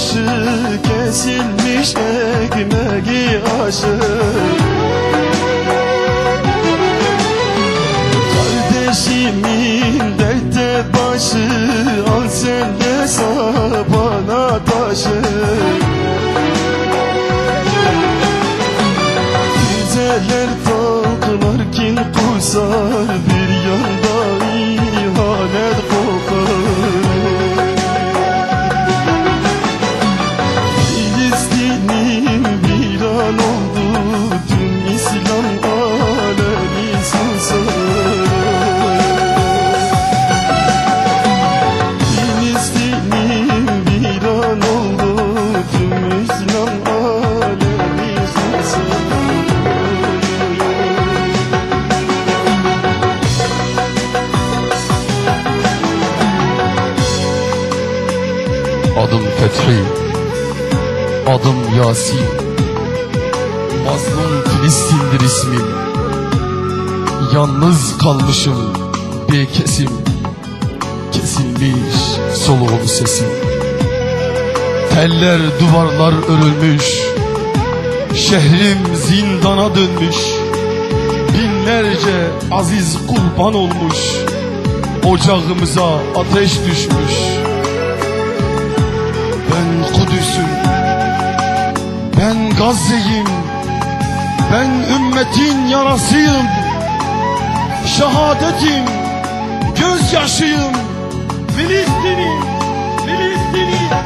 gözyaşı kesilmiş ekmeği aşı. Kardeşimin dertte başı al sen de sabana taşı. Füzeler patlarken kusar Fethi Adım Yasin. Mazlum Filistin'dir ismim. Yalnız kalmışım bir kesim. Kesilmiş soluğum sesim. Teller duvarlar örülmüş. Şehrim zindana dönmüş. Binlerce aziz kurban olmuş. Ocağımıza ateş düşmüş ben Kudüs'üm. Ben Gazze'yim. Ben ümmetin yarasıyım. Şehadetim Gözyaşıyım. Filistin'im Filistin'im.